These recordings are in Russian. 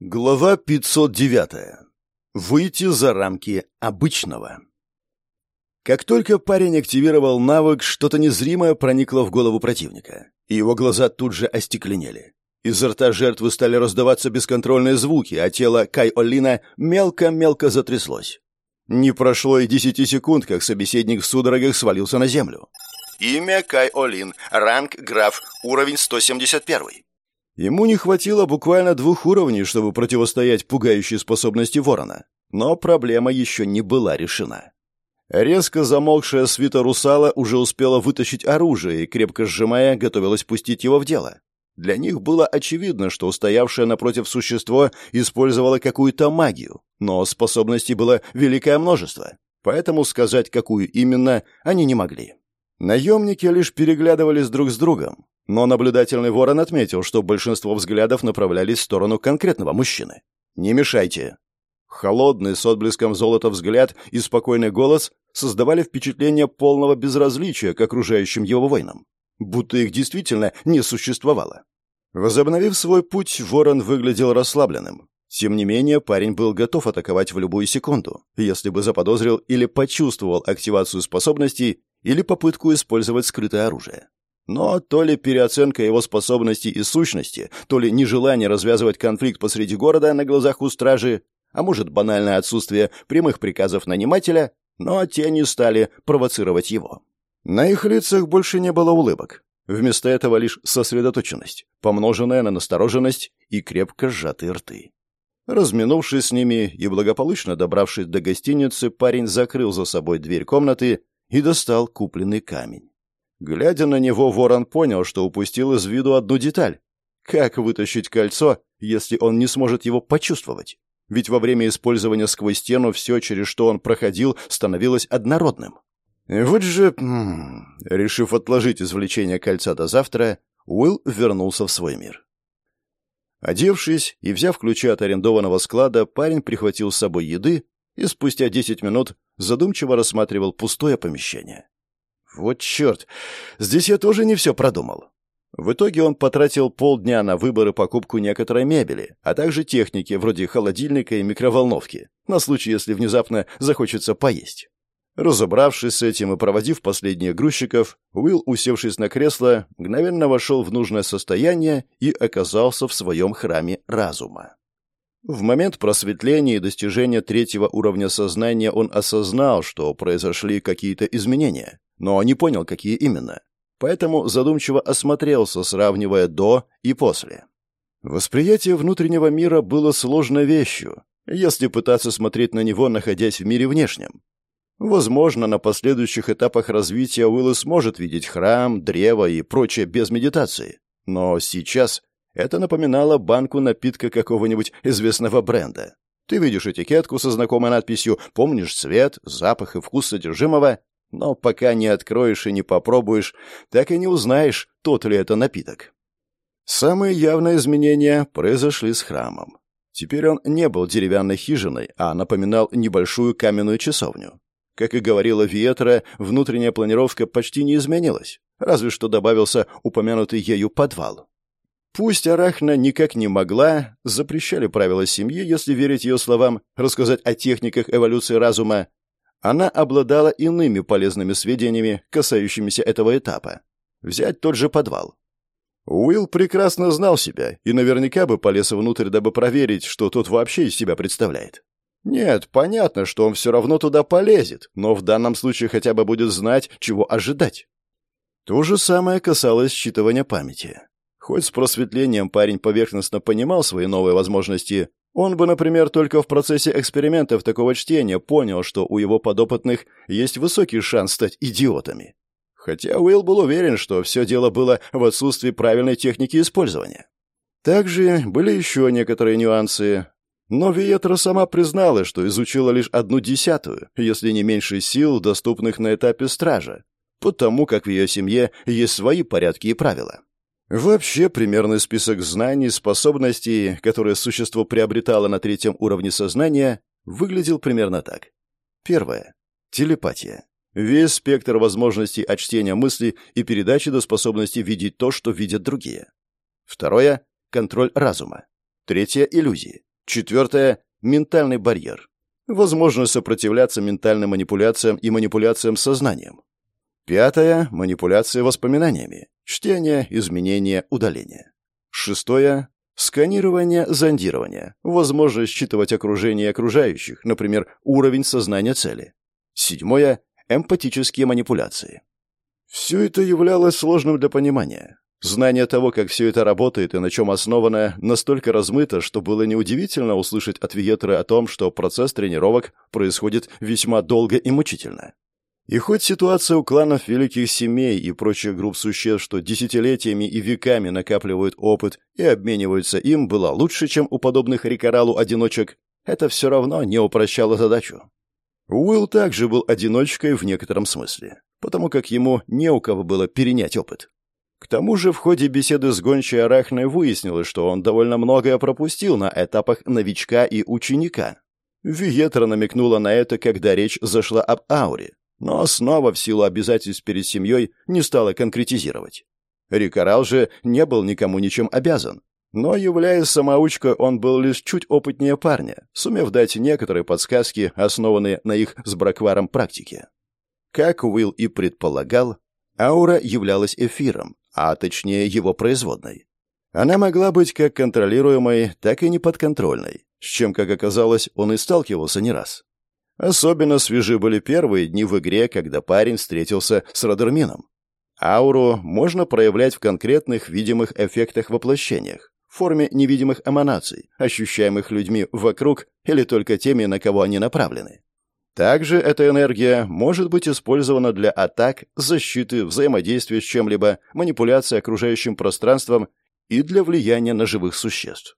Глава 509. Выйти за рамки обычного. Как только парень активировал навык, что-то незримое проникло в голову противника, и его глаза тут же остекленели. Изо рта жертвы стали раздаваться бесконтрольные звуки, а тело Кай-Олина мелко-мелко затряслось. Не прошло и десяти секунд, как собеседник в судорогах свалился на землю. Имя Кай-Олин, ранг граф, уровень 171. Ему не хватило буквально двух уровней, чтобы противостоять пугающей способности ворона. Но проблема еще не была решена. Резко замолкшая свита русала уже успела вытащить оружие и, крепко сжимая, готовилась пустить его в дело. Для них было очевидно, что устоявшее напротив существо использовало какую-то магию, но способностей было великое множество, поэтому сказать, какую именно, они не могли. Наемники лишь переглядывались друг с другом, но наблюдательный ворон отметил, что большинство взглядов направлялись в сторону конкретного мужчины. «Не мешайте». Холодный, с отблеском золота взгляд и спокойный голос создавали впечатление полного безразличия к окружающим его воинам, будто их действительно не существовало. Возобновив свой путь, ворон выглядел расслабленным. Тем не менее, парень был готов атаковать в любую секунду, если бы заподозрил или почувствовал активацию способностей или попытку использовать скрытое оружие. Но то ли переоценка его способностей и сущности, то ли нежелание развязывать конфликт посреди города на глазах у стражи, а может банальное отсутствие прямых приказов нанимателя, но те не стали провоцировать его. На их лицах больше не было улыбок. Вместо этого лишь сосредоточенность, помноженная на настороженность и крепко сжатые рты. Разминувшись с ними и благополучно добравшись до гостиницы, парень закрыл за собой дверь комнаты и достал купленный камень. Глядя на него, ворон понял, что упустил из виду одну деталь. Как вытащить кольцо, если он не сможет его почувствовать? Ведь во время использования сквозь стену все, через что он проходил, становилось однородным. Вот же... Решив отложить извлечение кольца до завтра, Уилл вернулся в свой мир. Одевшись и взяв ключи от арендованного склада, парень прихватил с собой еды и спустя десять минут задумчиво рассматривал пустое помещение. Вот черт, здесь я тоже не все продумал. В итоге он потратил полдня на выбор и покупку некоторой мебели, а также техники вроде холодильника и микроволновки, на случай, если внезапно захочется поесть. Разобравшись с этим и проводив последних грузчиков, Уилл, усевшись на кресло, мгновенно вошел в нужное состояние и оказался в своем храме разума. В момент просветления и достижения третьего уровня сознания он осознал, что произошли какие-то изменения, но не понял, какие именно. Поэтому задумчиво осмотрелся, сравнивая до и после. Восприятие внутреннего мира было сложной вещью, если пытаться смотреть на него, находясь в мире внешнем. Возможно, на последующих этапах развития Уилл сможет видеть храм, древо и прочее без медитации. Но сейчас это напоминало банку напитка какого-нибудь известного бренда. Ты видишь этикетку со знакомой надписью, помнишь цвет, запах и вкус содержимого, но пока не откроешь и не попробуешь, так и не узнаешь, тот ли это напиток. Самые явные изменения произошли с храмом. Теперь он не был деревянной хижиной, а напоминал небольшую каменную часовню. Как и говорила Виетра, внутренняя планировка почти не изменилась, разве что добавился упомянутый ею подвал. Пусть Арахна никак не могла, запрещали правила семьи, если верить ее словам, рассказать о техниках эволюции разума, она обладала иными полезными сведениями, касающимися этого этапа. Взять тот же подвал. Уилл прекрасно знал себя и наверняка бы полез внутрь, дабы проверить, что тот вообще из себя представляет. Нет, понятно, что он все равно туда полезет, но в данном случае хотя бы будет знать, чего ожидать. То же самое касалось считывания памяти. Хоть с просветлением парень поверхностно понимал свои новые возможности, он бы, например, только в процессе экспериментов такого чтения понял, что у его подопытных есть высокий шанс стать идиотами. Хотя Уилл был уверен, что все дело было в отсутствии правильной техники использования. Также были еще некоторые нюансы. Но Виетра сама признала, что изучила лишь одну десятую, если не меньше сил, доступных на этапе стража, потому как в ее семье есть свои порядки и правила. Вообще, примерный список знаний, способностей, которые существо приобретало на третьем уровне сознания, выглядел примерно так. Первое. Телепатия. Весь спектр возможностей от чтения мысли и передачи до способности видеть то, что видят другие. Второе. Контроль разума. Третье. Иллюзии. Четвертое — ментальный барьер. Возможность сопротивляться ментальным манипуляциям и манипуляциям сознанием. Пятое — манипуляция воспоминаниями. Чтение, изменение, удаление. Шестое — сканирование, зондирование. Возможность считывать окружение окружающих, например, уровень сознания цели. Седьмое — эмпатические манипуляции. Все это являлось сложным для понимания. Знание того, как все это работает и на чем основано, настолько размыто, что было неудивительно услышать от Виетры о том, что процесс тренировок происходит весьма долго и мучительно. И хоть ситуация у кланов великих семей и прочих групп существ, что десятилетиями и веками накапливают опыт и обмениваются им, была лучше, чем у подобных Рикаралу одиночек, это все равно не упрощало задачу. Уилл также был одиночкой в некотором смысле, потому как ему не у кого было перенять опыт. К тому же в ходе беседы с гончей Арахной выяснилось, что он довольно многое пропустил на этапах новичка и ученика. Виетра намекнула на это, когда речь зашла об ауре, но снова в силу обязательств перед семьей не стала конкретизировать. Рикарал же не был никому ничем обязан. Но, являясь самоучкой, он был лишь чуть опытнее парня, сумев дать некоторые подсказки, основанные на их с Бракваром практике. Как Уилл и предполагал, аура являлась эфиром, а точнее его производной. Она могла быть как контролируемой, так и неподконтрольной, с чем, как оказалось, он и сталкивался не раз. Особенно свежи были первые дни в игре, когда парень встретился с Родермином. Ауру можно проявлять в конкретных видимых эффектах-воплощениях, в форме невидимых эманаций, ощущаемых людьми вокруг или только теми, на кого они направлены. Также эта энергия может быть использована для атак, защиты, взаимодействия с чем-либо, манипуляции окружающим пространством и для влияния на живых существ.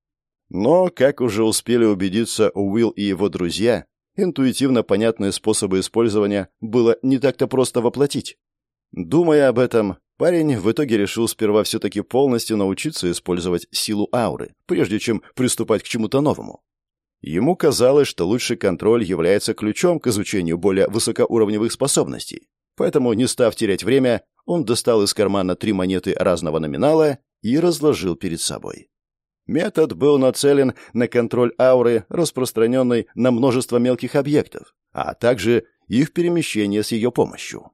Но, как уже успели убедиться Уилл и его друзья, интуитивно понятные способы использования было не так-то просто воплотить. Думая об этом, парень в итоге решил сперва все-таки полностью научиться использовать силу ауры, прежде чем приступать к чему-то новому. Ему казалось, что лучший контроль является ключом к изучению более высокоуровневых способностей. Поэтому, не став терять время, он достал из кармана три монеты разного номинала и разложил перед собой. Метод был нацелен на контроль ауры, распространенной на множество мелких объектов, а также их перемещение с ее помощью.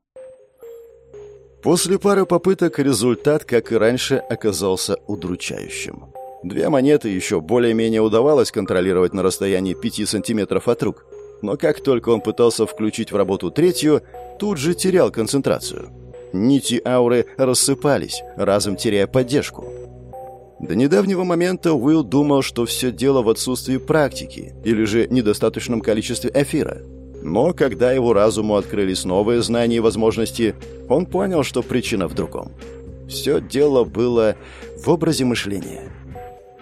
После пары попыток результат, как и раньше, оказался удручающим. Две монеты еще более-менее удавалось контролировать на расстоянии 5 сантиметров от рук, но как только он пытался включить в работу третью, тут же терял концентрацию. Нити ауры рассыпались, разом теряя поддержку. До недавнего момента Уилл думал, что все дело в отсутствии практики или же недостаточном количестве эфира. Но когда его разуму открылись новые знания и возможности, он понял, что причина в другом. Все дело было в образе мышления.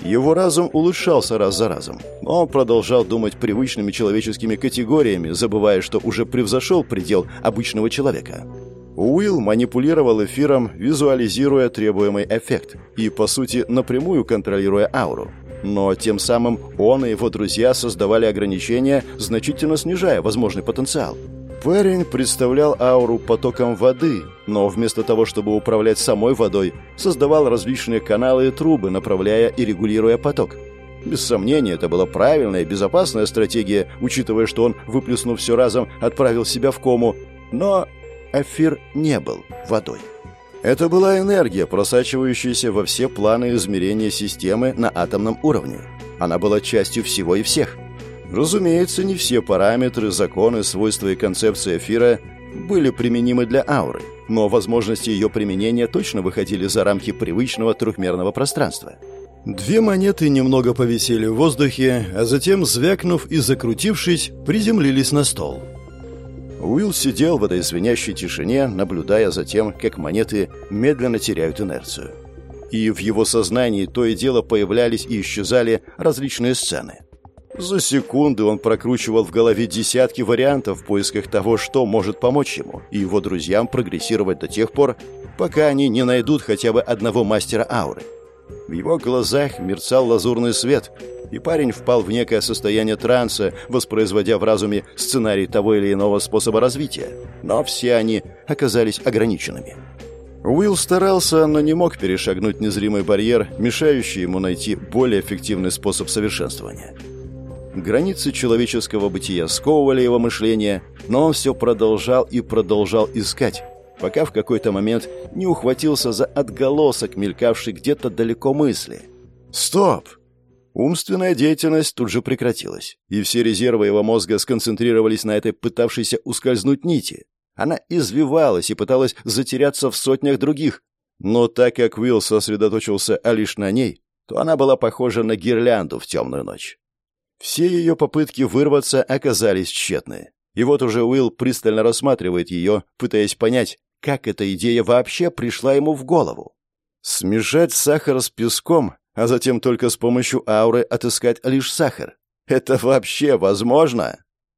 Его разум улучшался раз за разом, но он продолжал думать привычными человеческими категориями, забывая, что уже превзошел предел обычного человека. Уилл манипулировал эфиром, визуализируя требуемый эффект и, по сути, напрямую контролируя ауру. Но тем самым он и его друзья создавали ограничения, значительно снижая возможный потенциал. Парень представлял ауру потоком воды, но вместо того, чтобы управлять самой водой, создавал различные каналы и трубы, направляя и регулируя поток. Без сомнения, это была правильная и безопасная стратегия, учитывая, что он, выплеснув все разом, отправил себя в кому. Но эфир не был водой. Это была энергия, просачивающаяся во все планы измерения системы на атомном уровне. Она была частью всего и всех. Разумеется, не все параметры, законы, свойства и концепции эфира были применимы для ауры, но возможности ее применения точно выходили за рамки привычного трехмерного пространства. Две монеты немного повисели в воздухе, а затем, звякнув и закрутившись, приземлились на стол. Уилл сидел в этой звенящей тишине, наблюдая за тем, как монеты медленно теряют инерцию. И в его сознании то и дело появлялись и исчезали различные сцены. За секунды он прокручивал в голове десятки вариантов в поисках того, что может помочь ему и его друзьям прогрессировать до тех пор, пока они не найдут хотя бы одного мастера ауры. В его глазах мерцал лазурный свет, и парень впал в некое состояние транса, воспроизводя в разуме сценарий того или иного способа развития. Но все они оказались ограниченными. Уилл старался, но не мог перешагнуть незримый барьер, мешающий ему найти более эффективный способ совершенствования. Границы человеческого бытия сковывали его мышление, но он все продолжал и продолжал искать, пока в какой-то момент не ухватился за отголосок, мелькавший где-то далеко мысли. «Стоп!» Умственная деятельность тут же прекратилась, и все резервы его мозга сконцентрировались на этой пытавшейся ускользнуть нити. Она извивалась и пыталась затеряться в сотнях других, но так как Уилл сосредоточился а лишь на ней, то она была похожа на гирлянду в темную ночь. Все ее попытки вырваться оказались тщетны. И вот уже Уилл пристально рассматривает ее, пытаясь понять, как эта идея вообще пришла ему в голову. Смешать сахар с песком, а затем только с помощью ауры отыскать лишь сахар. Это вообще возможно?